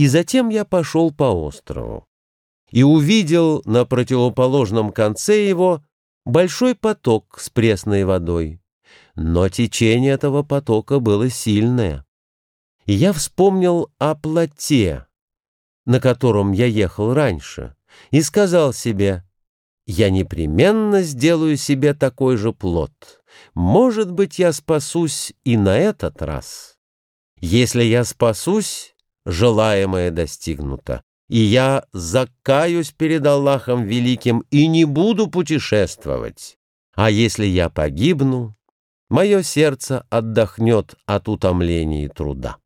И затем я пошел по острову и увидел на противоположном конце его большой поток с пресной водой. Но течение этого потока было сильное. И я вспомнил о плоте, на котором я ехал раньше, и сказал себе, «Я непременно сделаю себе такой же плод. Может быть, я спасусь и на этот раз. Если я спасусь, желаемое достигнуто, и я закаюсь перед Аллахом Великим и не буду путешествовать. А если я погибну, мое сердце отдохнет от утомления и труда.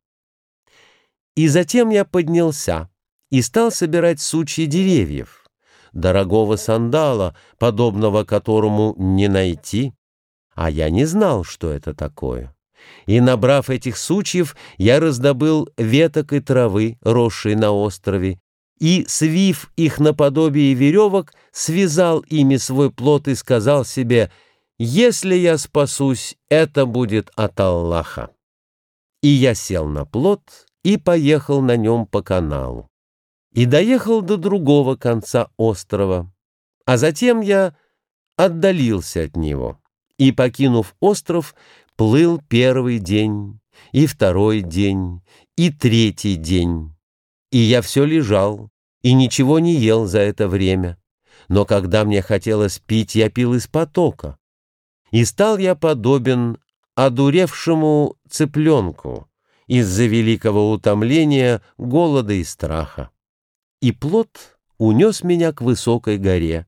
И затем я поднялся и стал собирать сучья деревьев, дорогого сандала, подобного которому не найти, а я не знал, что это такое. И, набрав этих сучьев, я раздобыл веток и травы, росшей на острове, и, свив их наподобие веревок, связал ими свой плод и сказал себе, «Если я спасусь, это будет от Аллаха». И я сел на плод и поехал на нем по каналу. И доехал до другого конца острова, а затем я отдалился от него и, покинув остров, плыл первый день, и второй день, и третий день. И я все лежал и ничего не ел за это время. Но когда мне хотелось пить, я пил из потока. И стал я подобен одуревшему цыпленку из-за великого утомления, голода и страха. И плод унес меня к высокой горе,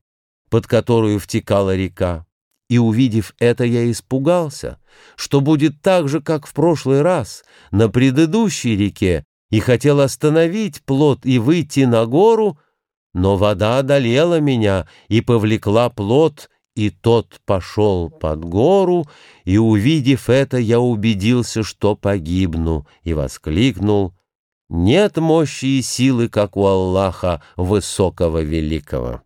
под которую втекала река. И, увидев это, я испугался, что будет так же, как в прошлый раз, на предыдущей реке, и хотел остановить плод и выйти на гору, но вода одолела меня и повлекла плод, и тот пошел под гору, и, увидев это, я убедился, что погибну, и воскликнул «Нет мощи и силы, как у Аллаха Высокого Великого».